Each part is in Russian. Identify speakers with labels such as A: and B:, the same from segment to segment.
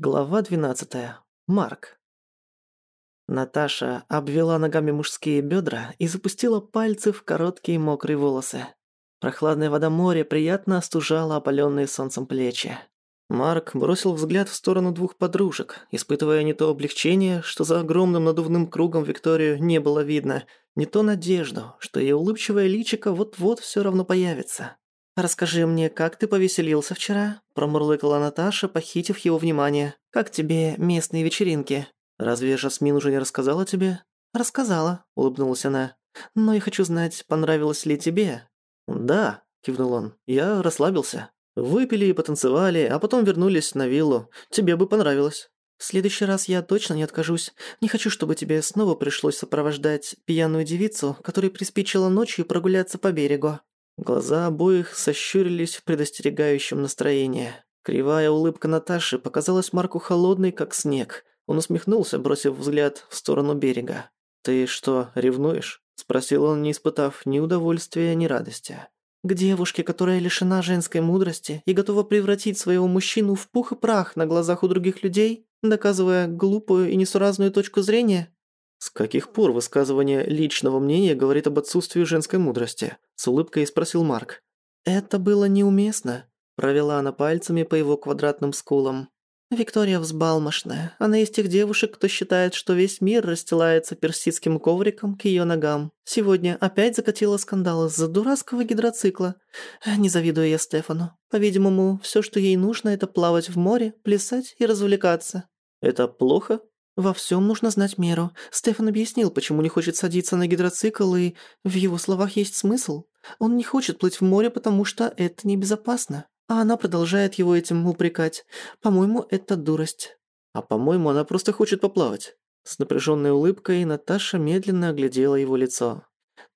A: Глава 12. Марк. Наташа обвела ногами мужские бедра и запустила пальцы в короткие мокрые волосы. Прохладная вода моря приятно остужала опаленные солнцем плечи. Марк бросил взгляд в сторону двух подружек, испытывая не то облегчение, что за огромным надувным кругом Викторию не было видно, не то надежду, что ее улыбчивое личико вот-вот все равно появится. «Расскажи мне, как ты повеселился вчера?» – промурлыкала Наташа, похитив его внимание. «Как тебе местные вечеринки?» «Разве Жасмин уже не рассказала тебе?» «Рассказала», – улыбнулась она. «Но я хочу знать, понравилось ли тебе?» «Да», – кивнул он. «Я расслабился. Выпили и потанцевали, а потом вернулись на виллу. Тебе бы понравилось». «В следующий раз я точно не откажусь. Не хочу, чтобы тебе снова пришлось сопровождать пьяную девицу, которой приспичило ночью прогуляться по берегу». Глаза обоих сощурились в предостерегающем настроении. Кривая улыбка Наташи показалась Марку холодной, как снег. Он усмехнулся, бросив взгляд в сторону берега. «Ты что, ревнуешь?» – спросил он, не испытав ни удовольствия, ни радости. «К девушке, которая лишена женской мудрости и готова превратить своего мужчину в пух и прах на глазах у других людей, доказывая глупую и несуразную точку зрения?» «С каких пор высказывание личного мнения говорит об отсутствии женской мудрости?» – с улыбкой спросил Марк. «Это было неуместно», – провела она пальцами по его квадратным скулам. «Виктория взбалмошная. Она из тех девушек, кто считает, что весь мир расстилается персидским ковриком к ее ногам. Сегодня опять закатила скандал из-за дурацкого гидроцикла. Не завидую я Стефану. По-видимому, все, что ей нужно, это плавать в море, плясать и развлекаться». «Это плохо?» Во всем нужно знать меру. Стефан объяснил, почему не хочет садиться на гидроцикл, и в его словах есть смысл. Он не хочет плыть в море, потому что это небезопасно. А она продолжает его этим упрекать. По-моему, это дурость. А по-моему, она просто хочет поплавать. С напряженной улыбкой Наташа медленно оглядела его лицо.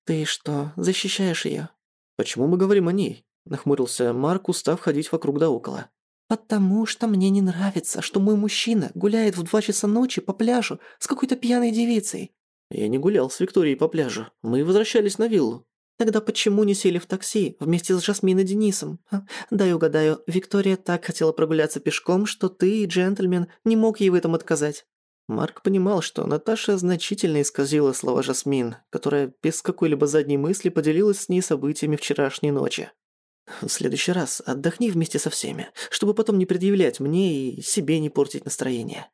A: «Ты что, защищаешь ее? «Почему мы говорим о ней?» Нахмурился Марк, устав ходить вокруг да около. «Потому что мне не нравится, что мой мужчина гуляет в два часа ночи по пляжу с какой-то пьяной девицей». «Я не гулял с Викторией по пляжу. Мы возвращались на виллу». «Тогда почему не сели в такси вместе с Жасмин и Денисом? А? Дай угадаю, Виктория так хотела прогуляться пешком, что ты, джентльмен, не мог ей в этом отказать». Марк понимал, что Наташа значительно исказила слова Жасмин, которая без какой-либо задней мысли поделилась с ней событиями вчерашней ночи. В следующий раз отдохни вместе со всеми, чтобы потом не предъявлять мне и себе не портить настроение».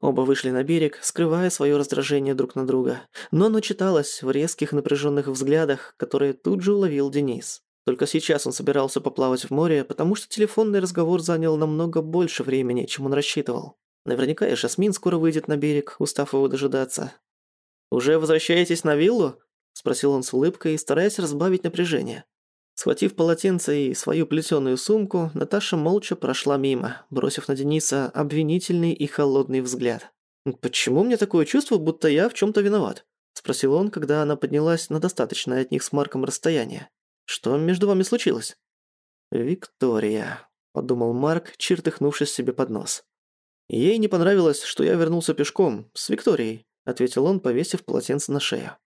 A: Оба вышли на берег, скрывая свое раздражение друг на друга, но оно читалось в резких напряженных взглядах, которые тут же уловил Денис. Только сейчас он собирался поплавать в море, потому что телефонный разговор занял намного больше времени, чем он рассчитывал. Наверняка и Жасмин скоро выйдет на берег, устав его дожидаться. «Уже возвращаетесь на виллу?» – спросил он с улыбкой, стараясь разбавить напряжение. Схватив полотенце и свою плетеную сумку, Наташа молча прошла мимо, бросив на Дениса обвинительный и холодный взгляд. «Почему мне такое чувство, будто я в чем то виноват?» – спросил он, когда она поднялась на достаточное от них с Марком расстояние. «Что между вами случилось?» «Виктория», – подумал Марк, чертыхнувшись себе под нос. «Ей не понравилось, что я вернулся пешком, с Викторией», – ответил он, повесив полотенце на шею.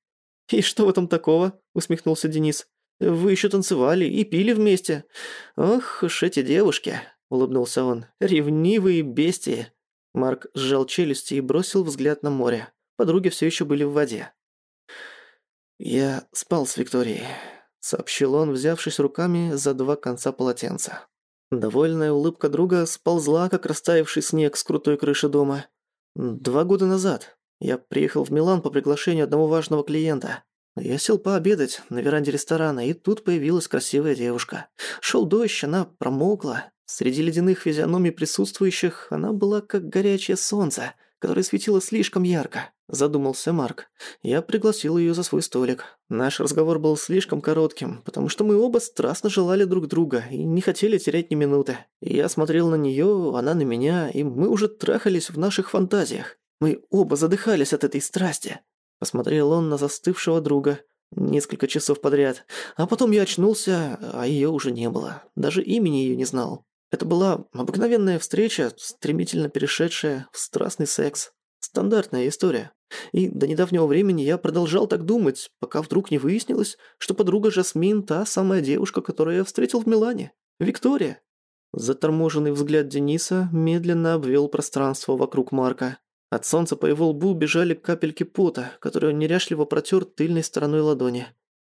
A: «И что в этом такого?» – усмехнулся Денис. Вы еще танцевали и пили вместе. Ох уж эти девушки, улыбнулся он. Ревнивые бестии. Марк сжал челюсти и бросил взгляд на море. Подруги все еще были в воде. «Я спал с Викторией», — сообщил он, взявшись руками за два конца полотенца. Довольная улыбка друга сползла, как растаявший снег с крутой крыши дома. «Два года назад я приехал в Милан по приглашению одного важного клиента. Я сел пообедать на веранде ресторана, и тут появилась красивая девушка. Шел дождь, она промокла. Среди ледяных физиономий присутствующих она была как горячее солнце, которое светило слишком ярко. Задумался Марк. Я пригласил ее за свой столик. Наш разговор был слишком коротким, потому что мы оба страстно желали друг друга и не хотели терять ни минуты. Я смотрел на нее, она на меня, и мы уже трахались в наших фантазиях. Мы оба задыхались от этой страсти. Посмотрел он на застывшего друга несколько часов подряд. А потом я очнулся, а ее уже не было. Даже имени ее не знал. Это была обыкновенная встреча, стремительно перешедшая в страстный секс. Стандартная история. И до недавнего времени я продолжал так думать, пока вдруг не выяснилось, что подруга Жасмин та самая девушка, которую я встретил в Милане. Виктория. Заторможенный взгляд Дениса медленно обвел пространство вокруг Марка. От солнца по его лбу бежали капельки пота, которые он неряшливо протер тыльной стороной ладони.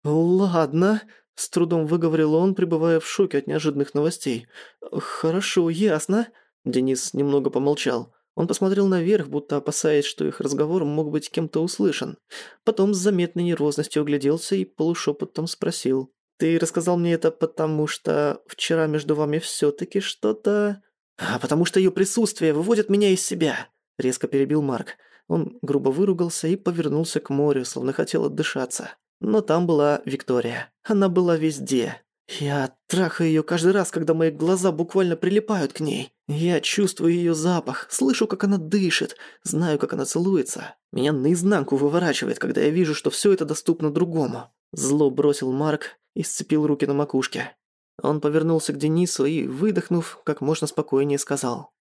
A: «Ладно», – с трудом выговорил он, пребывая в шоке от неожиданных новостей. «Хорошо, ясно». Денис немного помолчал. Он посмотрел наверх, будто опасаясь, что их разговор мог быть кем-то услышан. Потом с заметной нервозностью огляделся и полушепотом спросил. «Ты рассказал мне это потому, что вчера между вами всё-таки что-то...» «А потому что её присутствие выводит меня из себя», — резко перебил Марк. Он грубо выругался и повернулся к морю, словно хотел отдышаться. Но там была Виктория. Она была везде. Я трахаю её каждый раз, когда мои глаза буквально прилипают к ней. Я чувствую её запах, слышу, как она дышит, знаю, как она целуется. Меня наизнанку выворачивает, когда я вижу, что всё это доступно другому. Зло бросил Марк и сцепил руки на макушке. Он повернулся к Денису и, выдохнув, как можно спокойнее сказал.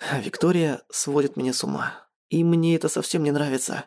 A: «Виктория сводит меня с ума. И мне это совсем не нравится».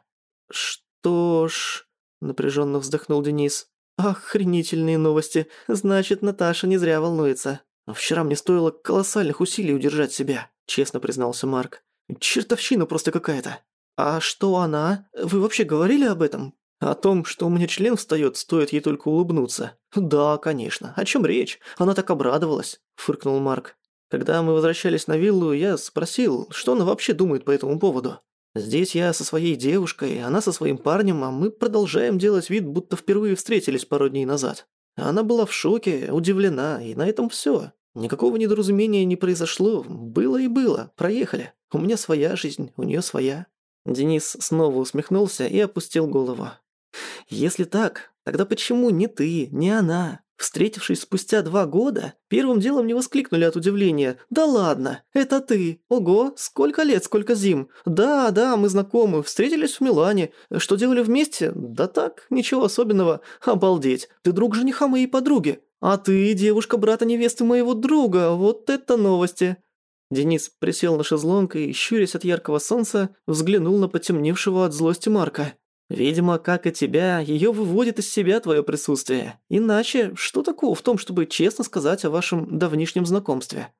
A: «Что ж...» – напряженно вздохнул Денис. «Охренительные новости. Значит, Наташа не зря волнуется. Вчера мне стоило колоссальных усилий удержать себя», – честно признался Марк. «Чертовщина просто какая-то». «А что она? Вы вообще говорили об этом?» «О том, что у меня член встаёт, стоит ей только улыбнуться». «Да, конечно. О чём речь? Она так обрадовалась», – фыркнул Марк. Когда мы возвращались на виллу, я спросил, что она вообще думает по этому поводу. Здесь я со своей девушкой, она со своим парнем, а мы продолжаем делать вид, будто впервые встретились пару дней назад. Она была в шоке, удивлена, и на этом всё. Никакого недоразумения не произошло, было и было, проехали. У меня своя жизнь, у неё своя». Денис снова усмехнулся и опустил голову. «Если так, тогда почему ни ты, ни она? Встретившись спустя два года, первым делом не воскликнули от удивления. «Да ладно, это ты! Ого, сколько лет, сколько зим! Да, да, мы знакомы, встретились в Милане. Что делали вместе? Да так, ничего особенного. Обалдеть, ты друг жениха моей подруги. А ты девушка брата невесты моего друга, вот это новости!» Денис присел на шезлонг и, щурясь от яркого солнца, взглянул на потемневшего от злости Марка. Видимо, как и тебя, её выводит из себя твоё присутствие. Иначе, что такого в том, чтобы честно сказать о вашем давнишнем знакомстве?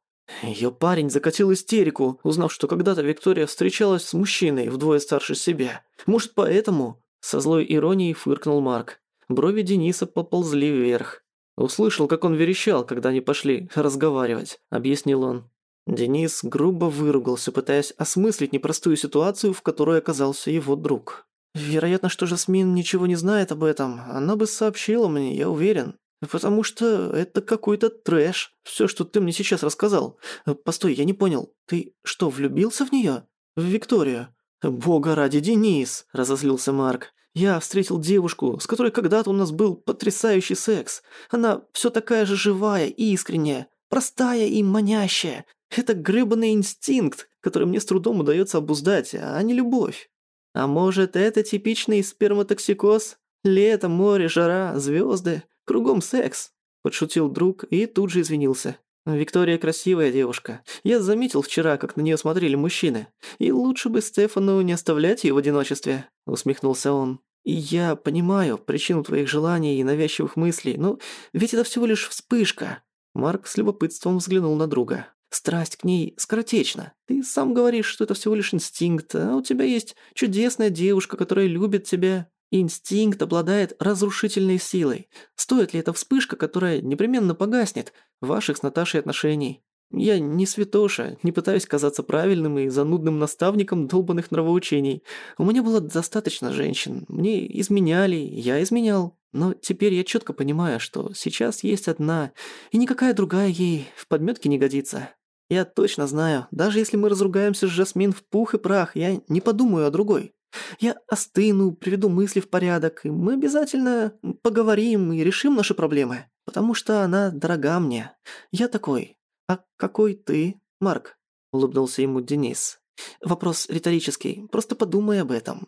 A: Её парень закатил истерику, узнав, что когда-то Виктория встречалась с мужчиной вдвое старше себя. Может, поэтому? Со злой иронией фыркнул Марк. Брови Дениса поползли вверх. Услышал, как он верещал, когда они пошли разговаривать, объяснил он. Денис грубо выругался, пытаясь осмыслить непростую ситуацию, в которой оказался его друг. Вероятно, что Жасмин ничего не знает об этом. Она бы сообщила мне, я уверен. Потому что это какой-то трэш. Всё, что ты мне сейчас рассказал. Постой, я не понял. Ты что, влюбился в неё? В Викторию? Бога ради, Денис, разозлился Марк. Я встретил девушку, с которой когда-то у нас был потрясающий секс. Она всё такая же живая и искренняя, простая и манящая. Это грёбаный инстинкт, который мне с трудом удаётся обуздать, а не любовь. А может, это типичный сперматоксикоз? Лето, море, жара, звезды, кругом секс. Подшутил друг и тут же извинился. Виктория красивая девушка. Я заметил вчера, как на нее смотрели мужчины. И лучше бы Стефану не оставлять ее в одиночестве, усмехнулся он. Я понимаю причину твоих желаний и навязчивых мыслей, но ведь это всего лишь вспышка. Марк с любопытством взглянул на друга. Страсть к ней скоротечна. Ты сам говоришь, что это всего лишь инстинкт, а у тебя есть чудесная девушка, которая любит тебя. Инстинкт обладает разрушительной силой. Стоит ли эта вспышка, которая непременно погаснет, ваших с Наташей отношений? Я не святоша, не пытаюсь казаться правильным и занудным наставником долбанных нравоучений. У меня было достаточно женщин. Мне изменяли, я изменял. Но теперь я четко понимаю, что сейчас есть одна, и никакая другая ей в подметке не годится. Я точно знаю, даже если мы разругаемся с Жасмин в пух и прах, я не подумаю о другой. Я остыну, приведу мысли в порядок, и мы обязательно поговорим и решим наши проблемы. Потому что она дорога мне. Я такой. А какой ты, Марк?» — улыбнулся ему Денис. «Вопрос риторический, просто подумай об этом.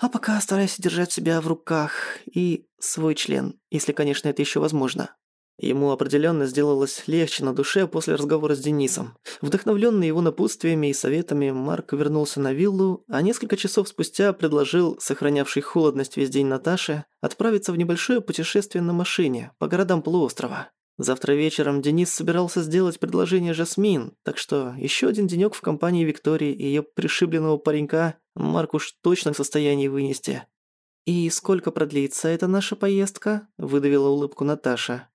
A: А пока старайся держать себя в руках и свой член, если, конечно, это еще возможно». Ему определенно сделалось легче на душе после разговора с Денисом. Вдохновленный его напутствиями и советами, Марк вернулся на виллу, а несколько часов спустя предложил, сохранявший холодность весь день Наташе, отправиться в небольшое путешествие на машине по городам полуострова. Завтра вечером Денис собирался сделать предложение Жасмин, так что еще один денёк в компании Виктории и её пришибленного паренька Марк уж точно в состоянии вынести. «И сколько продлится эта наша поездка?» – выдавила улыбку Наташа.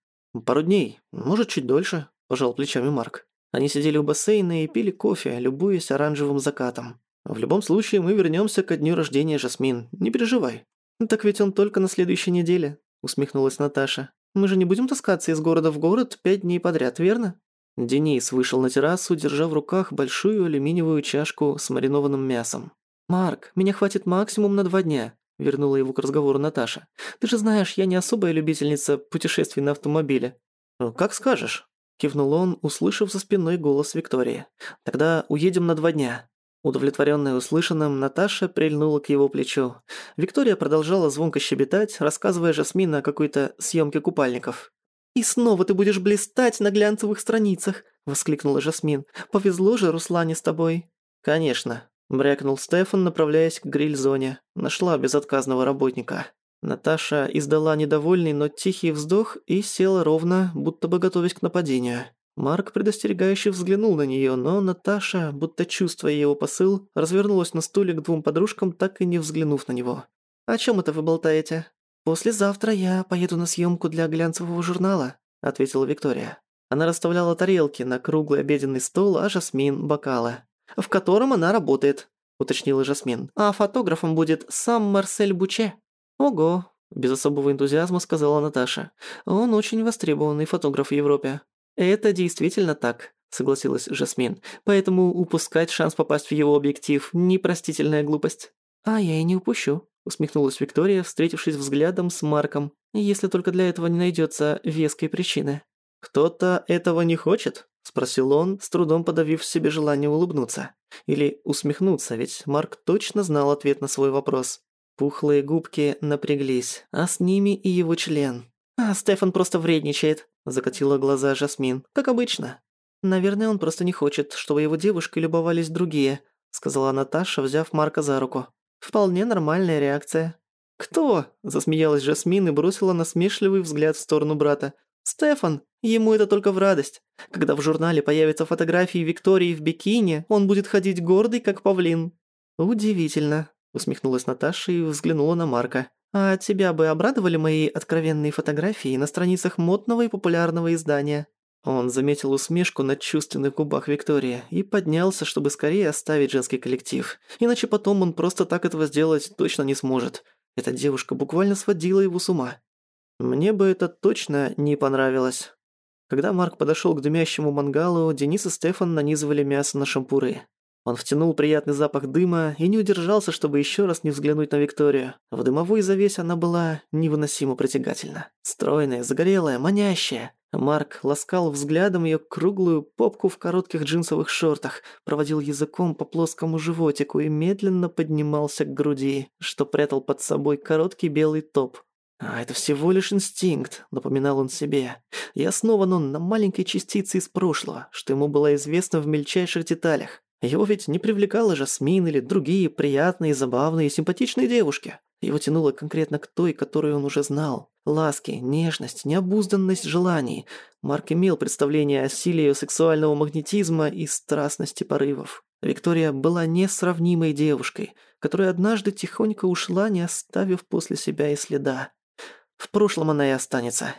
A: «Пару дней, может, чуть дольше», – пожал плечами Марк. Они сидели у бассейна и пили кофе, любуясь оранжевым закатом. «В любом случае, мы вернёмся ко дню рождения Жасмин, не переживай». «Так ведь он только на следующей неделе», – усмехнулась Наташа. Мы же не будем таскаться из города в город пять дней подряд, верно?» Денис вышел на террасу, держа в руках большую алюминиевую чашку с маринованным мясом. «Марк, меня хватит максимум на два дня», – вернула его к разговору Наташа. «Ты же знаешь, я не особая любительница путешествий на автомобиле». «Ну, «Как скажешь», – кивнул он, услышав за спиной голос Виктории. «Тогда уедем на два дня». Удовлетворённая услышанным, Наташа прильнула к его плечу. Виктория продолжала звонко щебетать, рассказывая Жасмин о какой-то съёмке купальников. «И снова ты будешь блистать на глянцевых страницах!» – воскликнула Жасмин. «Повезло же Руслане с тобой!» «Конечно!» – брякнул Стефан, направляясь к гриль-зоне. Нашла безотказного работника. Наташа издала недовольный, но тихий вздох и села ровно, будто бы готовясь к нападению. Марк предостерегающе взглянул на неё, но Наташа, будто чувствуя его посыл, развернулась на стуле к двум подружкам, так и не взглянув на него. «О чём это вы болтаете?» «Послезавтра я поеду на съёмку для глянцевого журнала», — ответила Виктория. Она расставляла тарелки на круглый обеденный стол, а Жасмин — бокалы. «В котором она работает», — уточнила Жасмин. «А фотографом будет сам Марсель Буче». «Ого», — без особого энтузиазма сказала Наташа. «Он очень востребованный фотограф в Европе». «Это действительно так», — согласилась Жасмин. «Поэтому упускать шанс попасть в его объектив — непростительная глупость». «А я и не упущу», — усмехнулась Виктория, встретившись взглядом с Марком. «Если только для этого не найдется веской причины». «Кто-то этого не хочет?» — спросил он, с трудом подавив в себе желание улыбнуться. Или усмехнуться, ведь Марк точно знал ответ на свой вопрос. Пухлые губки напряглись, а с ними и его член. «А Стефан просто вредничает», – закатила глаза Жасмин. «Как обычно». «Наверное, он просто не хочет, чтобы его девушкой любовались другие», – сказала Наташа, взяв Марка за руку. «Вполне нормальная реакция». «Кто?» – засмеялась Жасмин и бросила насмешливый взгляд в сторону брата. «Стефан. Ему это только в радость. Когда в журнале появятся фотографии Виктории в бикини, он будет ходить гордый, как павлин». «Удивительно», – усмехнулась Наташа и взглянула на Марка. А тебя бы обрадовали мои откровенные фотографии на страницах модного и популярного издания?» Он заметил усмешку на чувственных губах Виктории и поднялся, чтобы скорее оставить женский коллектив. Иначе потом он просто так этого сделать точно не сможет. Эта девушка буквально сводила его с ума. Мне бы это точно не понравилось. Когда Марк подошёл к дымящему мангалу, Денис и Стефан нанизывали мясо на шампуры. Он втянул приятный запах дыма и не удержался, чтобы еще раз не взглянуть на Викторию. В дымовой завесе она была невыносимо притягательна. Стройная, загорелая, манящая. Марк ласкал взглядом ее круглую попку в коротких джинсовых шортах, проводил языком по плоскому животику и медленно поднимался к груди, что прятал под собой короткий белый топ. «А это всего лишь инстинкт», — напоминал он себе. И основан он на маленькой частице из прошлого, что ему было известно в мельчайших деталях. Его ведь не привлекала Жасмин или другие приятные, забавные, симпатичные девушки. Его тянуло конкретно к той, которую он уже знал. Ласки, нежность, необузданность желаний. Марк имел представление о силе ее сексуального магнетизма и страстности порывов. Виктория была несравнимой девушкой, которая однажды тихонько ушла, не оставив после себя и следа. В прошлом она и останется.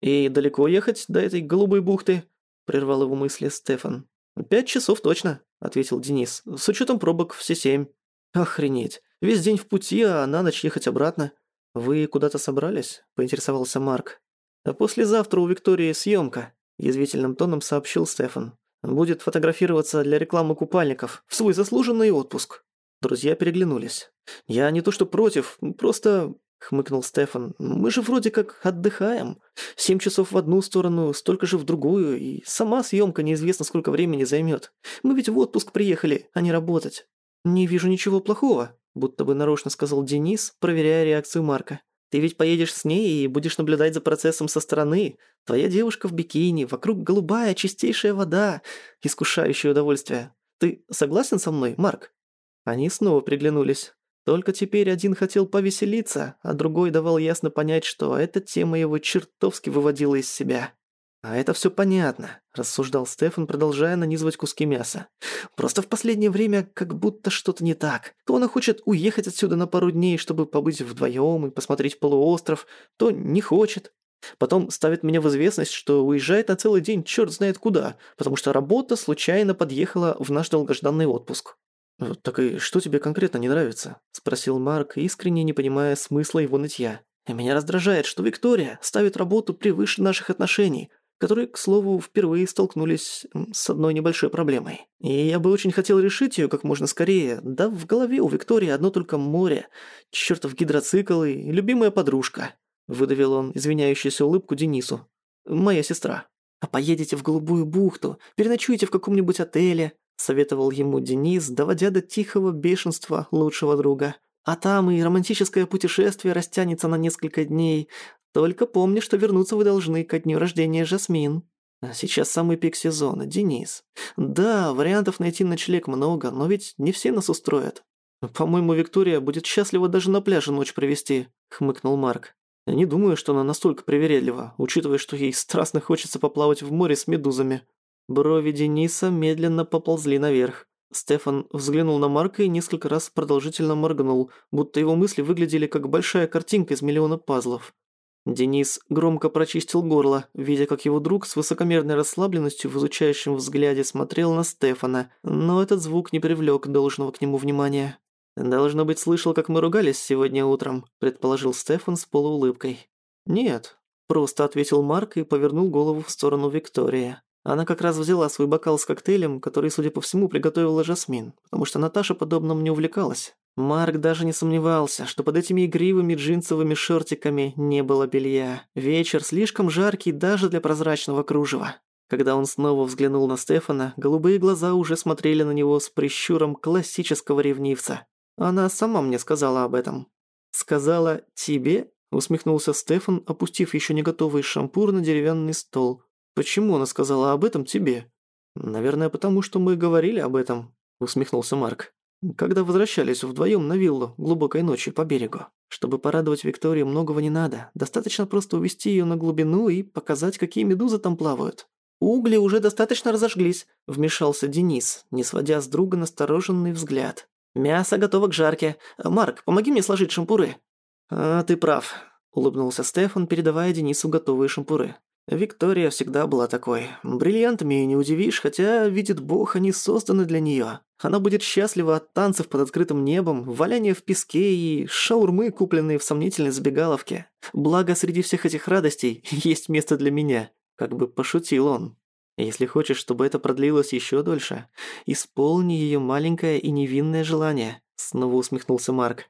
A: «И далеко ехать до этой голубой бухты?» – прервал его мысли Стефан. «Пять часов точно», — ответил Денис. «С учетом пробок все семь». «Охренеть. Весь день в пути, а на ночь ехать обратно». «Вы куда-то собрались?» — поинтересовался Марк. «А послезавтра у Виктории съемка», — язвительным тоном сообщил Стефан. «Будет фотографироваться для рекламы купальников в свой заслуженный отпуск». Друзья переглянулись. «Я не то что против, просто — хмыкнул Стефан. «Мы же вроде как отдыхаем. Семь часов в одну сторону, столько же в другую, и сама съемка неизвестно сколько времени займет. Мы ведь в отпуск приехали, а не работать». «Не вижу ничего плохого», — будто бы нарочно сказал Денис, проверяя реакцию Марка. «Ты ведь поедешь с ней и будешь наблюдать за процессом со стороны. Твоя девушка в бикини, вокруг голубая, чистейшая вода, искушающее удовольствие. Ты согласен со мной, Марк?» Они снова приглянулись. Только теперь один хотел повеселиться, а другой давал ясно понять, что эта тема его чертовски выводила из себя. «А это все понятно», – рассуждал Стефан, продолжая нанизывать куски мяса. «Просто в последнее время как будто что-то не так. То она хочет уехать отсюда на пару дней, чтобы побыть вдвоем и посмотреть полуостров, то не хочет. Потом ставит меня в известность, что уезжает на целый день черт знает куда, потому что работа случайно подъехала в наш долгожданный отпуск. «Так и что тебе конкретно не нравится?» – спросил Марк, искренне не понимая смысла его нытья. «Меня раздражает, что Виктория ставит работу превыше наших отношений, которые, к слову, впервые столкнулись с одной небольшой проблемой. И я бы очень хотел решить ее как можно скорее, да в голове у Виктории одно только море, чертов гидроцикл и любимая подружка». Выдавил он извиняющуюся улыбку Денису. «Моя сестра». «А поедете в Голубую бухту, переночуете в каком-нибудь отеле», советовал ему Денис, доводя до тихого бешенства лучшего друга. «А там и романтическое путешествие растянется на несколько дней. Только помни, что вернуться вы должны ко дню рождения Жасмин». А сейчас самый пик сезона, Денис. Да, вариантов найти ночлег много, но ведь не все нас устроят. По-моему, Виктория будет счастлива даже на пляже ночь провести, хмыкнул Марк. Не думаю, что она настолько привередлива, учитывая, что ей страстно хочется поплавать в море с медузами. Брови Дениса медленно поползли наверх. Стефан взглянул на Марка и несколько раз продолжительно моргнул, будто его мысли выглядели как большая картинка из миллиона пазлов. Денис громко прочистил горло, видя, как его друг с высокомерной расслабленностью в изучающем взгляде смотрел на Стефана, но этот звук не привлёк должного к нему внимания. «Должно быть, слышал, как мы ругались сегодня утром», – предположил Стефан с полуулыбкой. «Нет», – просто ответил Марк и повернул голову в сторону Виктории. Она как раз взяла свой бокал с коктейлем, который, судя по всему, приготовила Жасмин, потому что Наташа подобным не увлекалась. Марк даже не сомневался, что под этими игривыми джинсовыми шортиками не было белья. Вечер слишком жаркий даже для прозрачного кружева. Когда он снова взглянул на Стефана, голубые глаза уже смотрели на него с прищуром классического ревнивца. Она сама мне сказала об этом. «Сказала тебе?» – усмехнулся Стефан, опустив еще не готовый шампур на деревянный стол. «Почему она сказала об этом тебе?» «Наверное, потому что мы говорили об этом», – усмехнулся Марк. «Когда возвращались вдвоем на виллу глубокой ночью по берегу. Чтобы порадовать Викторию, многого не надо. Достаточно просто увести ее на глубину и показать, какие медузы там плавают». «Угли уже достаточно разожглись», – вмешался Денис, не сводя с друга настороженный взгляд. «Мясо готово к жарке. Марк, помоги мне сложить шампуры». «А, ты прав», – улыбнулся Стефан, передавая Денису готовые шампуры. Виктория всегда была такой. Бриллиантами ее не удивишь, хотя, видит бог, они созданы для нее. Она будет счастлива от танцев под открытым небом, валяния в песке и шаурмы, купленные в сомнительной забегаловке. Благо, среди всех этих радостей есть место для меня. Как бы пошутил он. Если хочешь, чтобы это продлилось еще дольше, исполни ее маленькое и невинное желание», — снова усмехнулся Марк.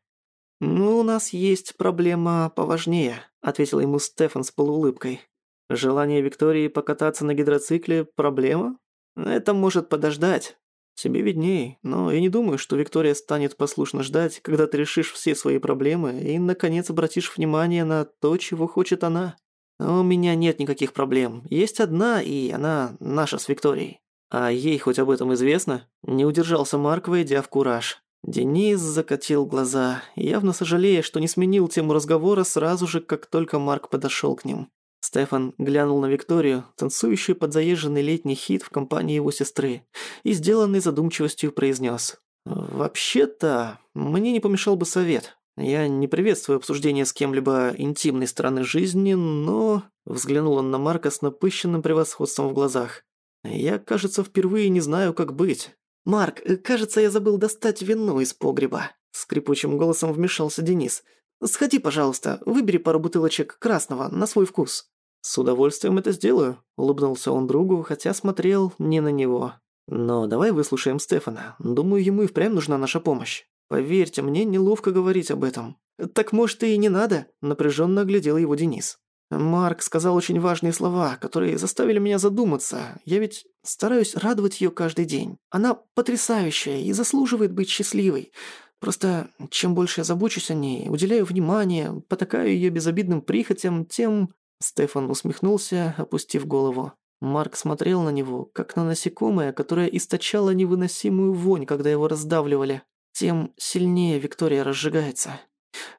A: «Ну, у нас есть проблема поважнее», — ответил ему Стефан с полуулыбкой. «Желание Виктории покататься на гидроцикле — проблема? Это может подождать. Тебе видней, но я не думаю, что Виктория станет послушно ждать, когда ты решишь все свои проблемы и, наконец, обратишь внимание на то, чего хочет она». «У меня нет никаких проблем. Есть одна, и она наша с Викторией». «А ей хоть об этом известно?» Не удержался Марк, войдя в кураж. Денис закатил глаза, явно сожалея, что не сменил тему разговора сразу же, как только Марк подошёл к ним. Стефан глянул на Викторию, танцующую под заезженный летний хит в компании его сестры, и сделанный задумчивостью произнёс. «Вообще-то, мне не помешал бы совет. Я не приветствую обсуждение с кем-либо интимной стороны жизни, но...» Взглянул он на Марка с напыщенным превосходством в глазах. «Я, кажется, впервые не знаю, как быть». «Марк, э, кажется, я забыл достать вино из погреба», — скрипучим голосом вмешался Денис. «Сходи, пожалуйста, выбери пару бутылочек красного на свой вкус». «С удовольствием это сделаю», — улыбнулся он другу, хотя смотрел не на него. «Но давай выслушаем Стефана. Думаю, ему и впрямь нужна наша помощь». Поверьте, мне неловко говорить об этом. Так может и не надо, напряженно оглядел его Денис. Марк сказал очень важные слова, которые заставили меня задуматься. Я ведь стараюсь радовать ее каждый день. Она потрясающая и заслуживает быть счастливой. Просто чем больше я забочусь о ней, уделяю внимание, потакаю ее безобидным прихотям, тем...» Стефан усмехнулся, опустив голову. Марк смотрел на него, как на насекомое, которое источало невыносимую вонь, когда его раздавливали тем сильнее Виктория разжигается.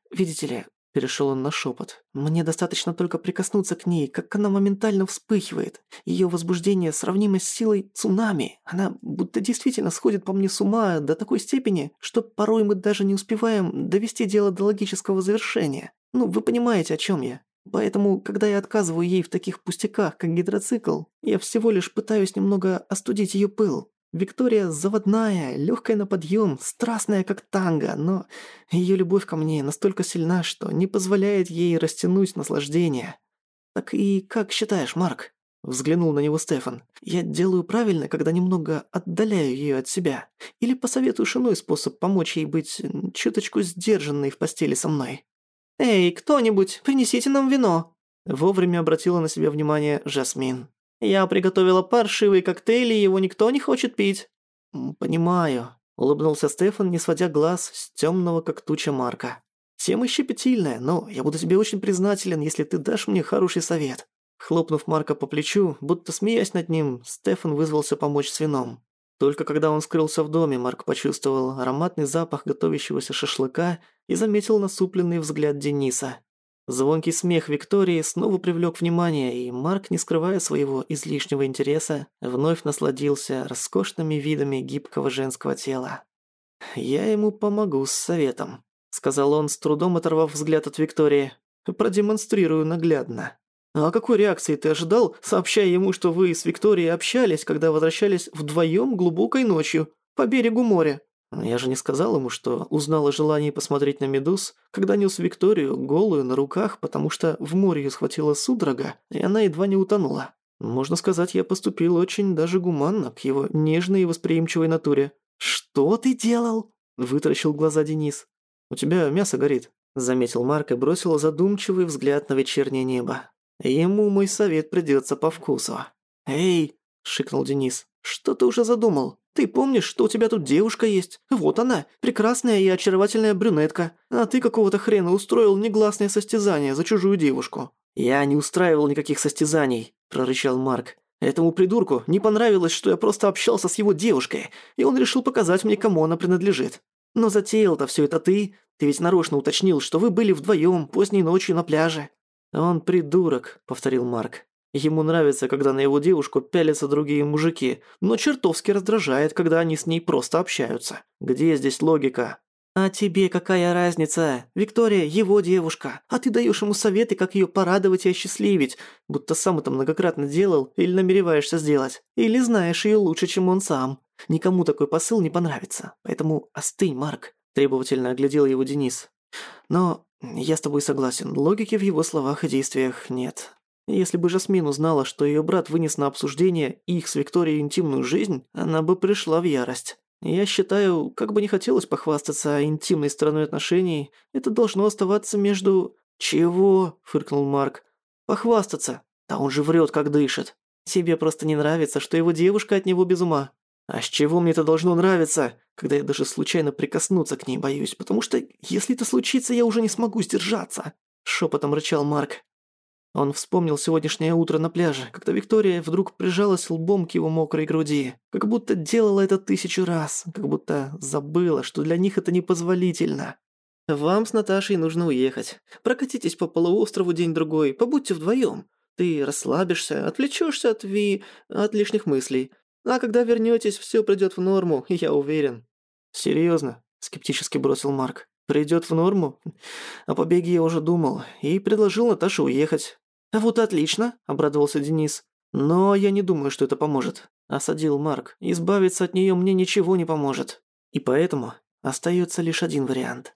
A: Видите ли, Перешел он на шепот. «Мне достаточно только прикоснуться к ней, как она моментально вспыхивает. Ее возбуждение сравнимо с силой цунами. Она будто действительно сходит по мне с ума до такой степени, что порой мы даже не успеваем довести дело до логического завершения. Ну, вы понимаете, о чем я. Поэтому, когда я отказываю ей в таких пустяках, как гидроцикл, я всего лишь пытаюсь немного остудить ее пыл. Виктория заводная, легкая на подъем, страстная как танго, но ее любовь ко мне настолько сильна, что не позволяет ей растянуть наслаждение. Так и как считаешь, Марк? Взглянул на него Стефан. «Я делаю правильно, когда немного отдаляю ее от себя? Или посоветуешь иной способ помочь ей быть чуточку сдержанной в постели со мной?» «Эй, кто-нибудь, принесите нам вино!» Вовремя обратила на себя внимание Жасмин. Я приготовила паршивый коктейль, и его никто не хочет пить». «Понимаю», — улыбнулся Стефан, не сводя глаз с темного как туча Марка. «Тема щепетильная, но я буду тебе очень признателен, если ты дашь мне хороший совет». Хлопнув Марка по плечу, будто смеясь над ним, Стефан вызвался помочь с вином. Только когда он скрылся в доме, Марк почувствовал ароматный запах готовящегося шашлыка и заметил насупленный взгляд Дениса. Звонкий смех Виктории снова привлек внимание, и Марк, не скрывая своего излишнего интереса, вновь насладился роскошными видами гибкого женского тела. «Я ему помогу с советом», — сказал он, с трудом оторвав взгляд от Виктории. «Продемонстрирую наглядно». «А какой реакции ты ожидал, сообщая ему, что вы с Викторией общались, когда возвращались вдвоем глубокой ночью по берегу моря?» Я же не сказал ему, что узнал о желании посмотреть на медуз, когда нес Викторию голую на руках, потому что в море ее схватила судорога, и она едва не утонула. Можно сказать, я поступил очень даже гуманно к его нежной и восприимчивой натуре. «Что ты делал?» – вытаращил глаза Денис. «У тебя мясо горит», – заметил Марк и бросил задумчивый взгляд на вечернее небо. «Ему мой совет придется по вкусу». «Эй!» – шикнул Денис. «Что ты уже задумал?» Ты помнишь, что у тебя тут девушка есть? Вот она, прекрасная и очаровательная брюнетка. А ты какого-то хрена устроил негласное состязание за чужую девушку». «Я не устраивал никаких состязаний», – прорычал Марк. «Этому придурку не понравилось, что я просто общался с его девушкой, и он решил показать мне, кому она принадлежит. Но затеял-то все это ты. Ты ведь нарочно уточнил, что вы были вдвоем поздней ночью на пляже». «Он придурок», – повторил Марк. Ему нравится, когда на его девушку пялятся другие мужики, но чертовски раздражает, когда они с ней просто общаются. Где здесь логика? «А тебе какая разница? Виктория – его девушка, а ты даешь ему советы, как ее порадовать и осчастливить, будто сам это многократно делал или намереваешься сделать, или знаешь ее лучше, чем он сам. Никому такой посыл не понравится, поэтому остынь, Марк», – требовательно оглядел его Денис. «Но я с тобой согласен, логики в его словах и действиях нет. Если бы Жасмин узнала, что ее брат вынес на обсуждение их с Викторией интимную жизнь, она бы пришла в ярость. Я считаю, как бы не хотелось похвастаться интимной стороной отношений, это должно оставаться между... «Чего?» – фыркнул Марк. «Похвастаться? Да он же врет, как дышит. Тебе просто не нравится, что его девушка от него без ума. А с чего мне это должно нравиться, когда я даже случайно прикоснуться к ней боюсь, потому что если это случится, я уже не смогу сдержаться?» Шепотом рычал Марк. Он вспомнил сегодняшнее утро на пляже, когда Виктория вдруг прижалась лбом к его мокрой груди. Как будто делала это тысячу раз, как будто забыла, что для них это непозволительно. «Вам с Наташей нужно уехать. Прокатитесь по полуострову день-другой, побудьте вдвоем. Ты расслабишься, отвлечешься от Ви... от лишних мыслей. А когда вернетесь, все придет в норму, я уверен». Серьезно? скептически бросил Марк. Придет в норму? О побеге я уже думал и предложил Наташе уехать. «Вот отлично», – обрадовался Денис. «Но я не думаю, что это поможет», – осадил Марк. «Избавиться от нее мне ничего не поможет. И поэтому остается лишь один вариант.